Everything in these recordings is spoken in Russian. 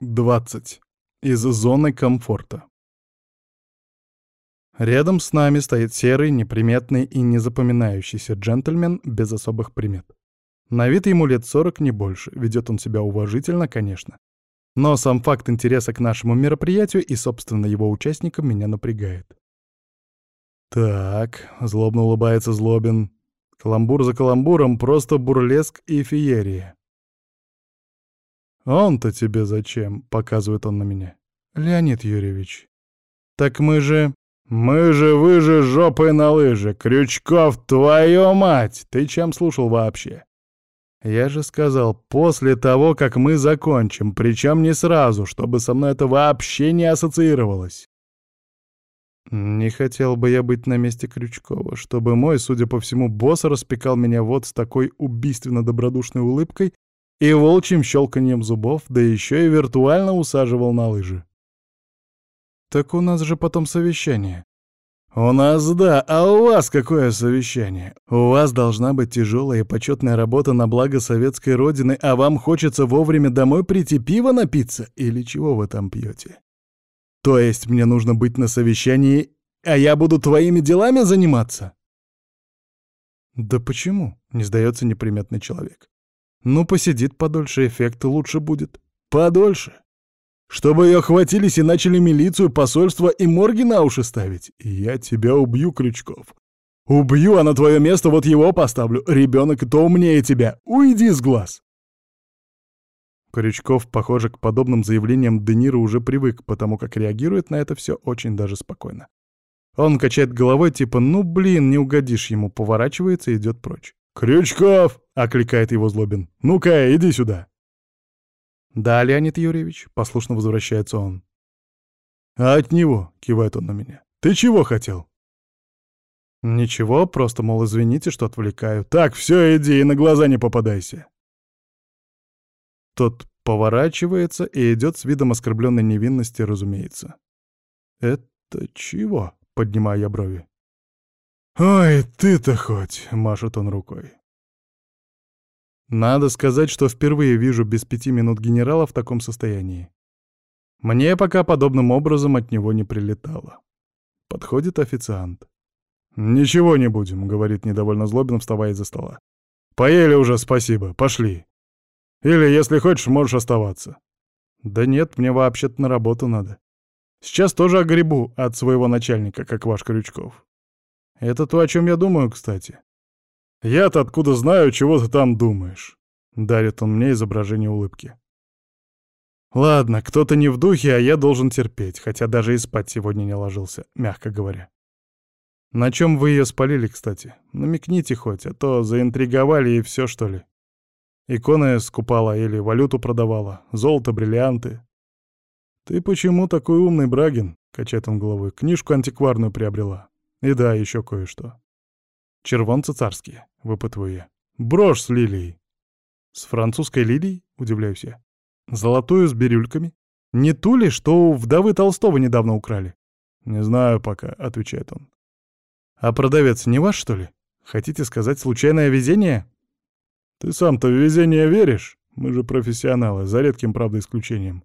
20. Из зоны комфорта. Рядом с нами стоит серый, неприметный и незапоминающийся джентльмен без особых примет. На вид ему лет 40, не больше, ведет он себя уважительно, конечно. Но сам факт интереса к нашему мероприятию и, собственно, его участникам меня напрягает. «Так», — злобно улыбается Злобин, — «каламбур за каламбуром, просто бурлеск и феерия». «Он-то тебе зачем?» — показывает он на меня. «Леонид Юрьевич». «Так мы же...» «Мы же, вы же жопой на лыжи! Крючков, твою мать! Ты чем слушал вообще?» «Я же сказал, после того, как мы закончим, причем не сразу, чтобы со мной это вообще не ассоциировалось». Не хотел бы я быть на месте Крючкова, чтобы мой, судя по всему, босс распекал меня вот с такой убийственно-добродушной улыбкой и волчьим щелканьем зубов, да еще и виртуально усаживал на лыжи. Так у нас же потом совещание. У нас да, а у вас какое совещание? У вас должна быть тяжелая и почетная работа на благо советской родины, а вам хочется вовремя домой прийти пиво напиться? Или чего вы там пьете? То есть мне нужно быть на совещании, а я буду твоими делами заниматься? Да почему? Не сдается неприметный человек. Ну, посидит подольше, эффект лучше будет. Подольше. Чтобы ее хватились и начали милицию, посольство и морги на уши ставить. я тебя убью, Крючков. Убью, а на твое место вот его поставлю. Ребенок то умнее тебя. Уйди с глаз. Крючков, похоже, к подобным заявлениям Де уже привык, потому как реагирует на это все очень даже спокойно. Он качает головой, типа «ну блин, не угодишь ему», поворачивается и идет прочь. «Крючков!» — окликает его Злобин. «Ну-ка, иди сюда!» «Да, Леонид Юрьевич», — послушно возвращается он. «А от него?» — кивает он на меня. «Ты чего хотел?» «Ничего, просто, мол, извините, что отвлекаю. Так, все, иди и на глаза не попадайся». Тот поворачивается и идет с видом оскорбленной невинности, разумеется. «Это чего?» — поднимаю я брови. «Ой, ты-то хоть!» — машет он рукой. Надо сказать, что впервые вижу без пяти минут генерала в таком состоянии. Мне пока подобным образом от него не прилетало. Подходит официант. «Ничего не будем», — говорит недовольно Злобин, вставая из-за стола. «Поели уже, спасибо, пошли. Или, если хочешь, можешь оставаться». «Да нет, мне вообще-то на работу надо. Сейчас тоже огребу от своего начальника, как ваш Крючков». Это то, о чем я думаю, кстати. Я-то откуда знаю, чего ты там думаешь? Дарит он мне изображение улыбки. Ладно, кто-то не в духе, а я должен терпеть, хотя даже и спать сегодня не ложился, мягко говоря. На чем вы ее спалили, кстати? Намекните хоть, а то заинтриговали и все, что ли. Иконы скупала или валюту продавала, золото, бриллианты. Ты почему такой умный, Брагин? Качает он головой. Книжку антикварную приобрела. И да, еще кое-что. Червонцы царские, выпытываю я. Брошь с лилией. С французской лилией? Удивляюсь я. Золотую с бирюльками? Не ту ли, что у вдовы Толстого недавно украли? Не знаю пока, отвечает он. А продавец не ваш, что ли? Хотите сказать, случайное везение? Ты сам-то в везение веришь? Мы же профессионалы, за редким, правда, исключением.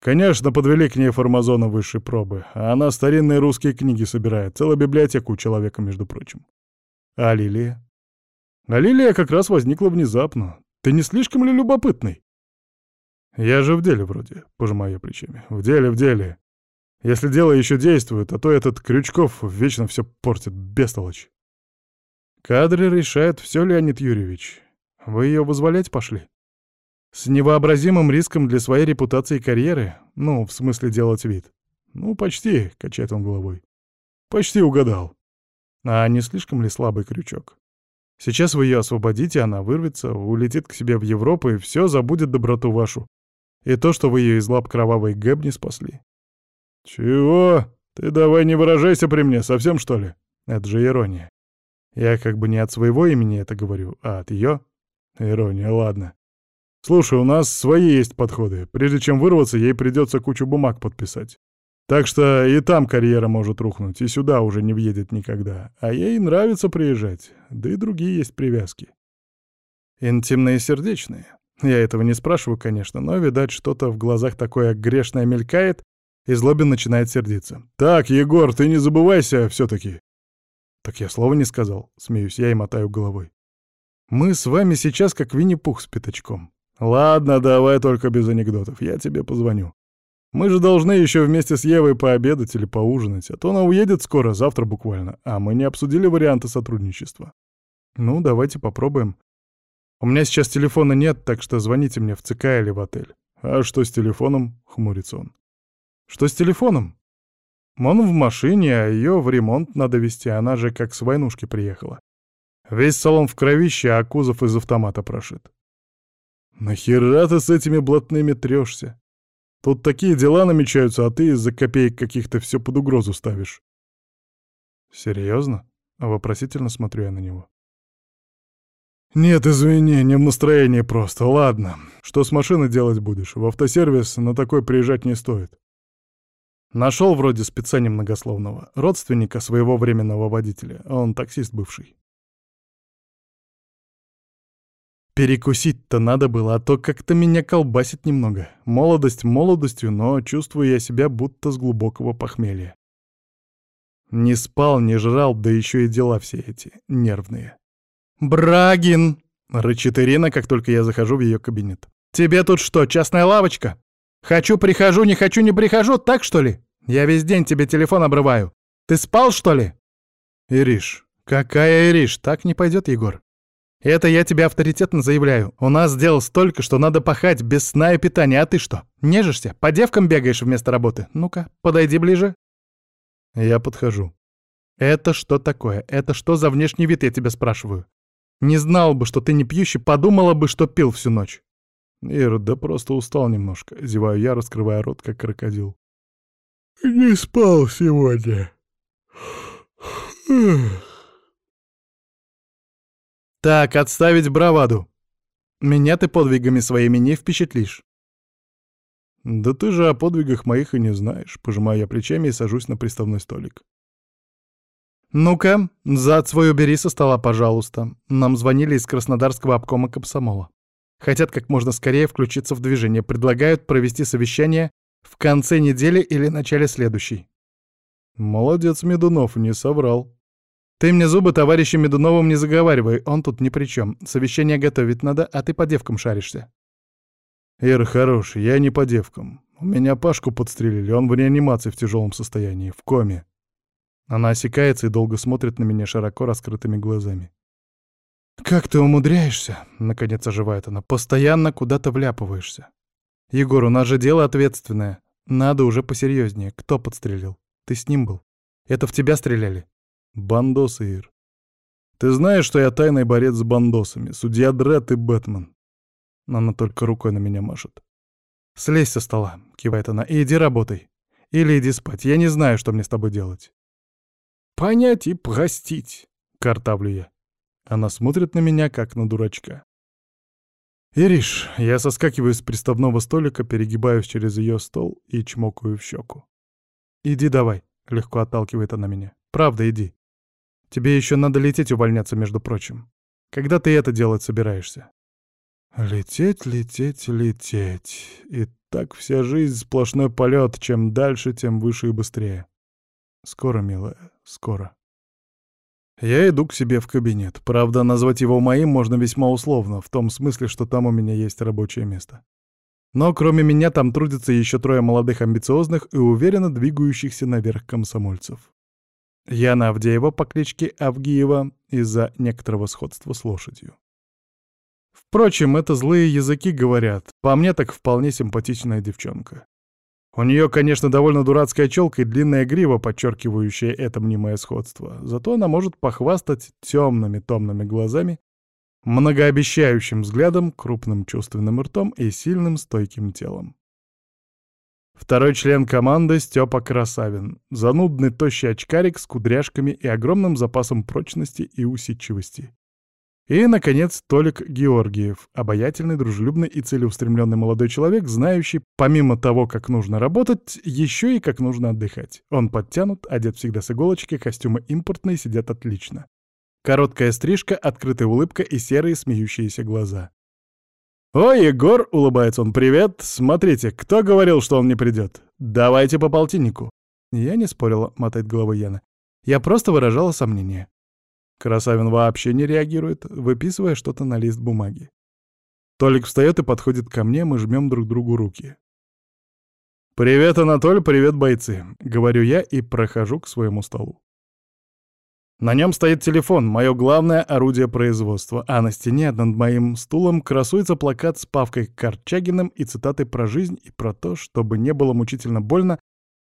Конечно, подвели к ней формазона высшей пробы, а она старинные русские книги собирает, целую библиотеку у человека, между прочим. А Лилия? А Лилия как раз возникла внезапно. Ты не слишком ли любопытный? Я же в деле вроде, пожимаю плечами. В деле, в деле. Если дело еще действует, а то этот Крючков вечно все портит, бестолочь. Кадры решают все, Леонид Юрьевич. Вы ее вызволять пошли? С невообразимым риском для своей репутации и карьеры? Ну, в смысле делать вид. Ну, почти, качает он головой. Почти угадал. А не слишком ли слабый крючок? Сейчас вы ее освободите, она вырвется, улетит к себе в Европу и все забудет доброту вашу. И то, что вы ее из лап кровавой Гэб не спасли. Чего? Ты давай не выражайся при мне, совсем что ли? Это же ирония. Я как бы не от своего имени это говорю, а от ее. Ирония, ладно. Слушай, у нас свои есть подходы. Прежде чем вырваться, ей придется кучу бумаг подписать. Так что и там карьера может рухнуть, и сюда уже не въедет никогда. А ей нравится приезжать, да и другие есть привязки. Интимные и сердечные. Я этого не спрашиваю, конечно, но, видать, что-то в глазах такое грешное мелькает, и Злобин начинает сердиться. «Так, Егор, ты не забывайся все таки «Так я слова не сказал», — смеюсь я и мотаю головой. «Мы с вами сейчас как Винни-Пух с пятачком. Ладно, давай только без анекдотов, я тебе позвоню. Мы же должны еще вместе с Евой пообедать или поужинать, а то она уедет скоро, завтра буквально, а мы не обсудили варианты сотрудничества. Ну, давайте попробуем. У меня сейчас телефона нет, так что звоните мне в ЦК или в отель. А что с телефоном? Хмурится он. Что с телефоном? Он в машине, а ее в ремонт надо везти, она же как с войнушки приехала. Весь салон в кровище, а кузов из автомата прошит. Нахера ты с этими блатными трешься? Тут такие дела намечаются, а ты из-за копеек каких-то все под угрозу ставишь. Серьезно? Вопросительно смотрю я на него. «Нет, извини, не в настроении просто. Ладно. Что с машиной делать будешь? В автосервис на такой приезжать не стоит». Нашел вроде спеца немногословного, родственника своего временного водителя. Он таксист бывший. Перекусить-то надо было, а то как-то меня колбасит немного. Молодость молодостью, но чувствую я себя будто с глубокого похмелья. Не спал, не жрал, да еще и дела все эти, нервные. «Брагин!» — рычит Ирина, как только я захожу в ее кабинет. «Тебе тут что, частная лавочка? Хочу — прихожу, не хочу — не прихожу, так что ли? Я весь день тебе телефон обрываю. Ты спал, что ли?» «Ириш, какая Ириш? Так не пойдет, Егор. Это я тебе авторитетно заявляю. У нас дел столько, что надо пахать без сна и питания, а ты что, нежишься? По девкам бегаешь вместо работы? Ну-ка, подойди ближе». Я подхожу. «Это что такое? Это что за внешний вид, я тебя спрашиваю? Не знал бы, что ты не пьющий, подумала бы, что пил всю ночь. Ира, да просто устал немножко. Зеваю я, раскрывая рот, как крокодил. Не спал сегодня. Так, отставить браваду. Меня ты подвигами своими не впечатлишь. Да ты же о подвигах моих и не знаешь. Пожимаю я плечами и сажусь на приставной столик. «Ну-ка, зад свой убери со стола, пожалуйста. Нам звонили из Краснодарского обкома комсомола. Хотят как можно скорее включиться в движение. Предлагают провести совещание в конце недели или начале следующей». «Молодец, Медунов, не соврал». «Ты мне зубы товарищу Медуновым не заговаривай, он тут ни при чем. Совещание готовить надо, а ты по девкам шаришься». «Ир, хорош, я не по девкам. У меня Пашку подстрелили, он в реанимации в тяжелом состоянии, в коме. Она осекается и долго смотрит на меня широко раскрытыми глазами. «Как ты умудряешься?» — наконец оживает она. «Постоянно куда-то вляпываешься. Егор, у нас же дело ответственное. Надо уже посерьезнее. Кто подстрелил? Ты с ним был? Это в тебя стреляли?» «Бандос, Ир. Ты знаешь, что я тайный борец с бандосами, судья Дред и Бэтмен?» Она только рукой на меня машет. «Слезь со стола», — кивает она, — «и иди работай. Или иди спать. Я не знаю, что мне с тобой делать». Понять и простить, картавлю я. Она смотрит на меня, как на дурачка. «Ириш, я соскакиваю с приставного столика, перегибаюсь через ее стол и чмокаю в щеку. «Иди давай», — легко отталкивает она меня. «Правда, иди. Тебе еще надо лететь увольняться, между прочим. Когда ты это делать собираешься?» «Лететь, лететь, лететь. И так вся жизнь сплошной полет. Чем дальше, тем выше и быстрее. Скоро, милая, скоро. Я иду к себе в кабинет. Правда, назвать его моим можно весьма условно, в том смысле, что там у меня есть рабочее место. Но кроме меня там трудятся еще трое молодых амбициозных и уверенно двигающихся наверх комсомольцев. Яна Авдеева по кличке Авгиева из-за некоторого сходства с лошадью. Впрочем, это злые языки говорят. По мне так вполне симпатичная девчонка. У нее, конечно, довольно дурацкая челка и длинная грива, подчеркивающая это мнимое сходство. Зато она может похвастать темными томными глазами, многообещающим взглядом, крупным чувственным ртом и сильным стойким телом. Второй член команды — Степа Красавин. Занудный тощий очкарик с кудряшками и огромным запасом прочности и усидчивости. И, наконец, Толик Георгиев, обаятельный, дружелюбный и целеустремленный молодой человек, знающий, помимо того, как нужно работать, еще и как нужно отдыхать. Он подтянут, одет всегда с иголочки, костюмы импортные, сидят отлично. Короткая стрижка, открытая улыбка и серые смеющиеся глаза. «Ой, Егор!» — улыбается он. «Привет! Смотрите, кто говорил, что он не придет? Давайте по полтиннику!» Я не спорила, — мотает головой Яна. Я просто выражала сомнение. Красавин вообще не реагирует, выписывая что-то на лист бумаги. Толик встает и подходит ко мне, мы жмем друг другу руки. «Привет, Анатолий, привет, бойцы!» — говорю я и прохожу к своему столу. На нем стоит телефон, мое главное орудие производства, а на стене над моим стулом красуется плакат с Павкой Корчагиным и цитатой про жизнь и про то, чтобы не было мучительно больно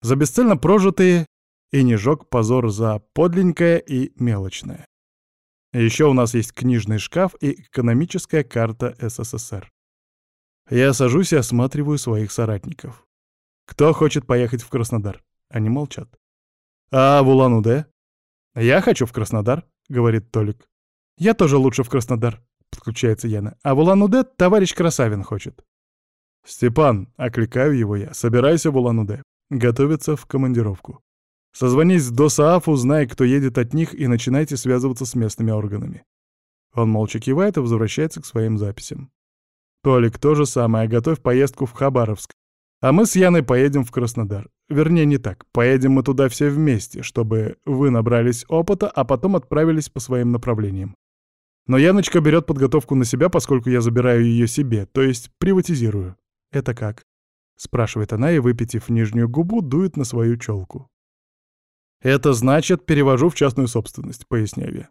за бесцельно прожитые и не жёг позор за подленькое и мелочное. Еще у нас есть книжный шкаф и экономическая карта СССР. Я сажусь и осматриваю своих соратников. Кто хочет поехать в Краснодар? Они молчат. А в Улан-Удэ? «Я хочу в Краснодар», — говорит Толик. «Я тоже лучше в Краснодар», — подключается Яна. «А в Улан-Удэ товарищ Красавин хочет». «Степан», — окликаю его я, — «собирайся в Улан-Удэ. Готовиться в командировку. Созвонись до СААФ, узнай, кто едет от них, и начинайте связываться с местными органами». Он молча кивает и возвращается к своим записям. «Толик, то же самое, готовь поездку в Хабаровск. А мы с Яной поедем в Краснодар. Вернее, не так. Поедем мы туда все вместе, чтобы вы набрались опыта, а потом отправились по своим направлениям. Но Яночка берет подготовку на себя, поскольку я забираю ее себе, то есть приватизирую. Это как? Спрашивает она и, выпитив нижнюю губу, дует на свою челку. Это значит, перевожу в частную собственность, поясняю я.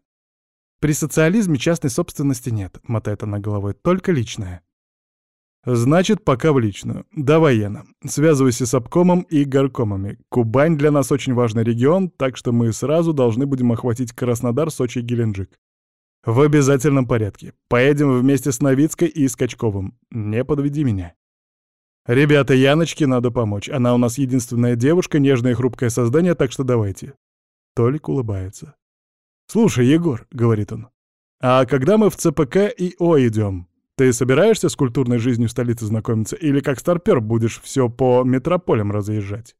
При социализме частной собственности нет, мотает она головой, только личная. Значит, пока в личную. Давай, Яна, связывайся с обкомом и горкомами. Кубань для нас очень важный регион, так что мы сразу должны будем охватить Краснодар, Сочи и Геленджик. В обязательном порядке. Поедем вместе с Новицкой и Скачковым. Не подведи меня. Ребята, Яночке надо помочь. Она у нас единственная девушка, нежное и хрупкое создание, так что давайте. Толик улыбается. «Слушай, Егор», — говорит он, — «а когда мы в ЦПК и О идем? Ты собираешься с культурной жизнью столицы знакомиться или как старпер будешь все по метрополям разъезжать?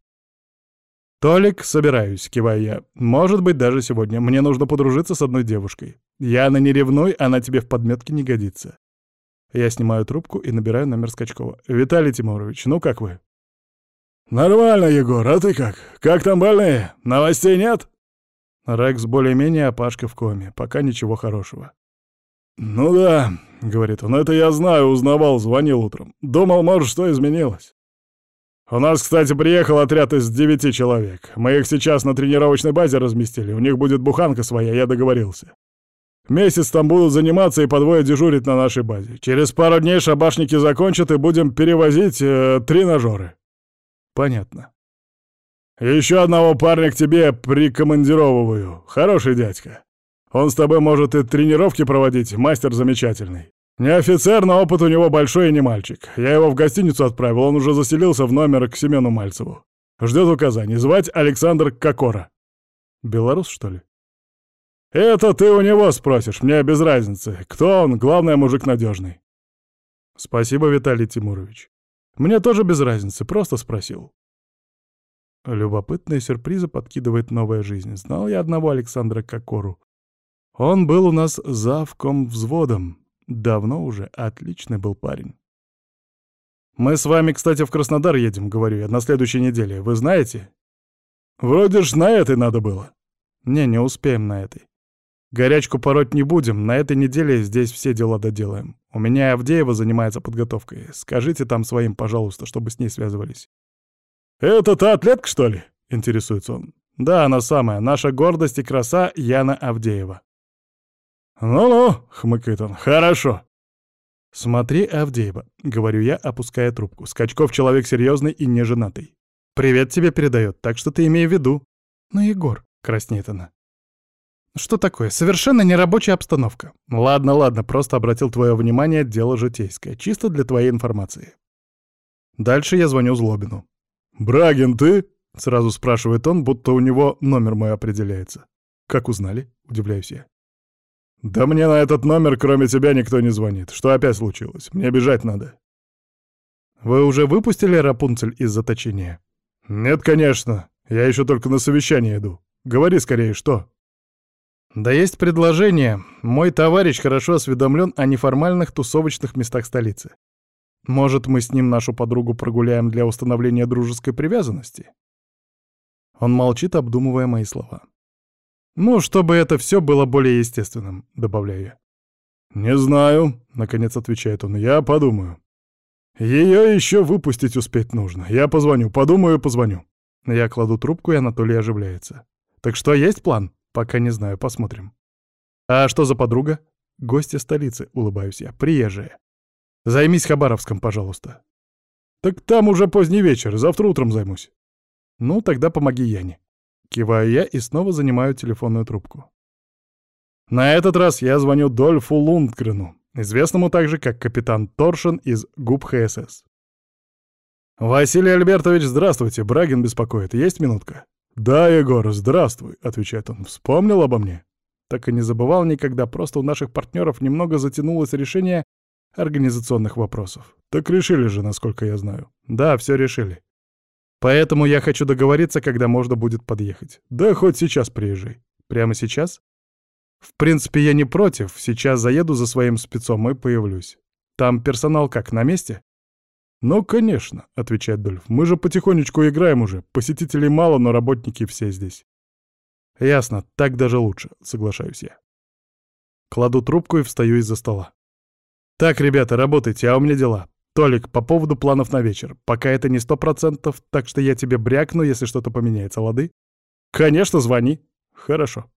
«Толик, собираюсь», — киваю я. «Может быть, даже сегодня. Мне нужно подружиться с одной девушкой. Яна, не ревнуй, она тебе в подметке не годится». Я снимаю трубку и набираю номер Скачкова. «Виталий Тимурович, ну как вы?» «Нормально, Егор, а ты как? Как там больные? Новостей нет?» Рекс более-менее, а Пашка в коме. Пока ничего хорошего. «Ну да», — говорит он, — «это я знаю, узнавал, звонил утром. Думал, может, что изменилось». «У нас, кстати, приехал отряд из девяти человек. Мы их сейчас на тренировочной базе разместили. У них будет буханка своя, я договорился. Месяц там будут заниматься и по двое дежурить на нашей базе. Через пару дней шабашники закончат и будем перевозить э, тренажеры». «Понятно». «Еще одного парня к тебе прикомандировываю. Хороший дядька. Он с тобой может и тренировки проводить, мастер замечательный. Не офицер, но опыт у него большой и не мальчик. Я его в гостиницу отправил, он уже заселился в номер к Семену Мальцеву. Ждет указаний. Звать Александр Кокора. Белорус, что ли? Это ты у него спросишь, мне без разницы. Кто он, главное, мужик надежный. Спасибо, Виталий Тимурович. Мне тоже без разницы, просто спросил. Любопытные сюрпризы подкидывает новая жизнь. Знал я одного Александра Кокору. Он был у нас завком взводом. Давно уже отличный был парень. «Мы с вами, кстати, в Краснодар едем», — говорю я, — «на следующей неделе. Вы знаете?» «Вроде ж на этой надо было». «Не, не успеем на этой. Горячку пороть не будем, на этой неделе здесь все дела доделаем. У меня Авдеева занимается подготовкой. Скажите там своим, пожалуйста, чтобы с ней связывались». «Это та атлетка, что ли?» — интересуется он. «Да, она самая, наша гордость и краса Яна Авдеева». «Ну-ну», — хмыкает он, — «хорошо». «Смотри, Авдеева», — говорю я, опуская трубку. Скачков человек серьезный и неженатый. «Привет тебе передает, так что ты имей в виду». «Ну, Егор», — краснеет она. «Что такое? Совершенно нерабочая обстановка. Ладно, ладно, просто обратил твое внимание, дело житейское, чисто для твоей информации». Дальше я звоню Злобину. «Брагин, ты?» — сразу спрашивает он, будто у него номер мой определяется. «Как узнали?» — удивляюсь я. «Да мне на этот номер, кроме тебя, никто не звонит. Что опять случилось? Мне бежать надо». «Вы уже выпустили Рапунцель из заточения?» «Нет, конечно. Я еще только на совещание иду. Говори скорее, что?» Да есть предложение. Мой товарищ хорошо осведомлен о неформальных тусовочных местах столицы. Может, мы с ним нашу подругу прогуляем для установления дружеской привязанности? Он молчит, обдумывая мои слова. «Ну, чтобы это все было более естественным», — добавляю я. «Не знаю», — наконец отвечает он, — «я подумаю». «Ее еще выпустить успеть нужно. Я позвоню, подумаю, позвоню». Я кладу трубку, и Анатолий оживляется. «Так что, есть план?» «Пока не знаю, посмотрим». «А что за подруга?» «Гости столицы», — улыбаюсь я, — «приезжие». «Займись Хабаровском, пожалуйста». «Так там уже поздний вечер, завтра утром займусь». «Ну, тогда помоги Яне». Киваю я и снова занимаю телефонную трубку. На этот раз я звоню Дольфу Лундгрену, известному также как капитан Торшин из ГУП ХСС. «Василий Альбертович, здравствуйте, Брагин беспокоит. Есть минутка?» «Да, Егор, здравствуй», — отвечает он. «Вспомнил обо мне?» Так и не забывал никогда, просто у наших партнеров немного затянулось решение организационных вопросов. Так решили же, насколько я знаю. Да, все решили. Поэтому я хочу договориться, когда можно будет подъехать. Да хоть сейчас приезжай. Прямо сейчас? В принципе, я не против. Сейчас заеду за своим спецом и появлюсь. Там персонал как, на месте? «Ну, конечно», — отвечает Дольф. «Мы же потихонечку играем уже. Посетителей мало, но работники все здесь». «Ясно, так даже лучше», — соглашаюсь я. Кладу трубку и встаю из-за стола. «Так, ребята, работайте, а у меня дела. Толик, по поводу планов на вечер. Пока это не сто процентов, так что я тебе брякну, если что-то поменяется, лады?» «Конечно, звони». «Хорошо».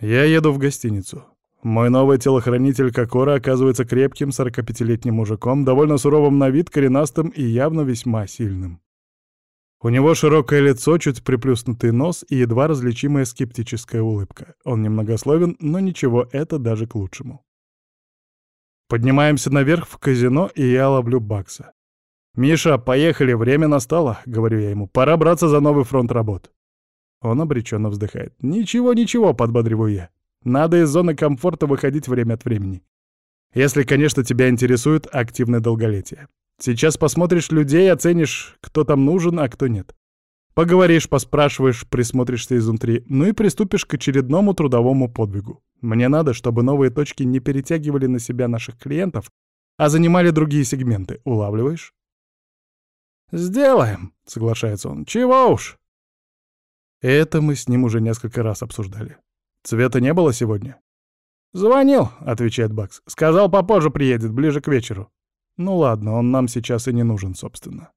Я еду в гостиницу. Мой новый телохранитель Кокора оказывается крепким 45-летним мужиком, довольно суровым на вид, коренастым и явно весьма сильным. У него широкое лицо, чуть приплюснутый нос и едва различимая скептическая улыбка. Он немногословен, но ничего, это даже к лучшему. Поднимаемся наверх в казино, и я ловлю Бакса. «Миша, поехали, время настало», — говорю я ему, — «пора браться за новый фронт работ». Он обреченно вздыхает. «Ничего, ничего», — подбодриваю я. Надо из зоны комфорта выходить время от времени. Если, конечно, тебя интересует активное долголетие. Сейчас посмотришь людей, оценишь, кто там нужен, а кто нет. Поговоришь, поспрашиваешь, присмотришься изнутри, ну и приступишь к очередному трудовому подвигу. Мне надо, чтобы новые точки не перетягивали на себя наших клиентов, а занимали другие сегменты. Улавливаешь? «Сделаем», — соглашается он. «Чего уж?» Это мы с ним уже несколько раз обсуждали. Цвета не было сегодня? «Звонил», — отвечает Бакс. «Сказал, попозже приедет, ближе к вечеру». «Ну ладно, он нам сейчас и не нужен, собственно».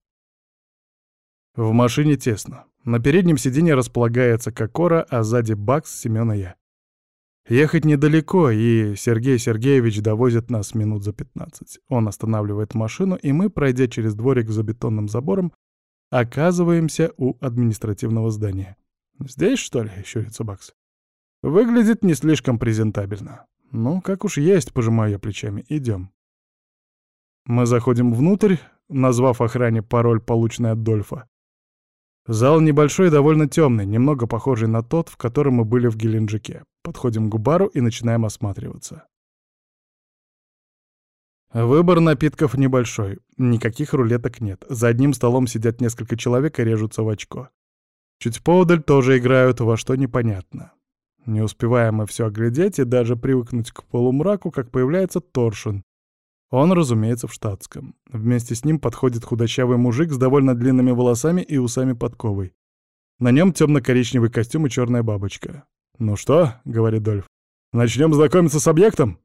В машине тесно. На переднем сиденье располагается Кокора, а сзади Бакс, Семён и я. Ехать недалеко, и Сергей Сергеевич довозит нас минут за 15. Он останавливает машину, и мы, пройдя через дворик за бетонным забором, оказываемся у административного здания. «Здесь, что ли?» — щурится Бакс. Выглядит не слишком презентабельно. Ну, как уж есть, пожимаю я плечами. Идем. Мы заходим внутрь, назвав охране пароль, полученный от Дольфа. Зал небольшой и довольно темный, немного похожий на тот, в котором мы были в Геленджике. Подходим к бару и начинаем осматриваться. Выбор напитков небольшой, никаких рулеток нет. За одним столом сидят несколько человек и режутся в очко. Чуть поодаль тоже играют во что непонятно. Не успеваем мы все оглядеть и даже привыкнуть к полумраку, как появляется Торшин. Он, разумеется, в штатском. Вместе с ним подходит худощавый мужик с довольно длинными волосами и усами подковой. На нем темно-коричневый костюм и черная бабочка. «Ну что?» — говорит Дольф. «Начнем знакомиться с объектом?»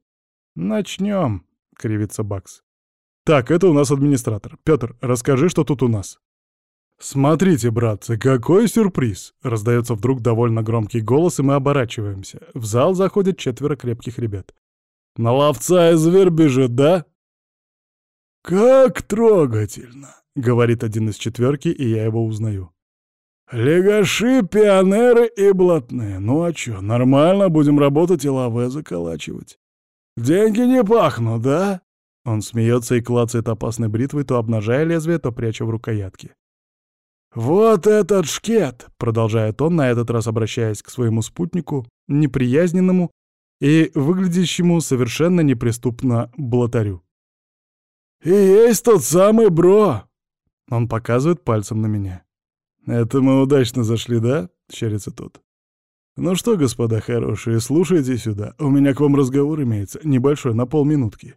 «Начнем», — кривится Бакс. «Так, это у нас администратор. Петр, расскажи, что тут у нас». «Смотрите, братцы, какой сюрприз!» — раздается вдруг довольно громкий голос, и мы оборачиваемся. В зал заходят четверо крепких ребят. «На ловца и зверь бежит, да?» «Как трогательно!» — говорит один из четверки, и я его узнаю. «Легаши, пионеры и блатные. Ну а чё, нормально будем работать и лаве заколачивать. Деньги не пахнут, да?» Он смеется и клацает опасной бритвой, то обнажая лезвие, то пряча в рукоятке. «Вот этот шкет!» — продолжает он, на этот раз обращаясь к своему спутнику, неприязненному и выглядящему совершенно неприступно блатарю. «И есть тот самый бро!» Он показывает пальцем на меня. «Это мы удачно зашли, да?» — щерится тот. «Ну что, господа хорошие, слушайте сюда. У меня к вам разговор имеется, небольшой, на полминутки».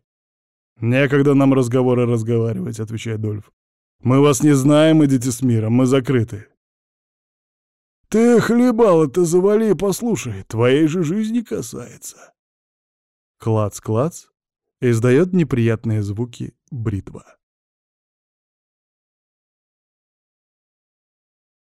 «Некогда нам разговоры разговаривать», — отвечает Дольф. «Мы вас не знаем, идите с миром, мы закрыты». «Ты хлебал это завали и послушай, твоей же жизни касается». Клац-клац, издает неприятные звуки бритва.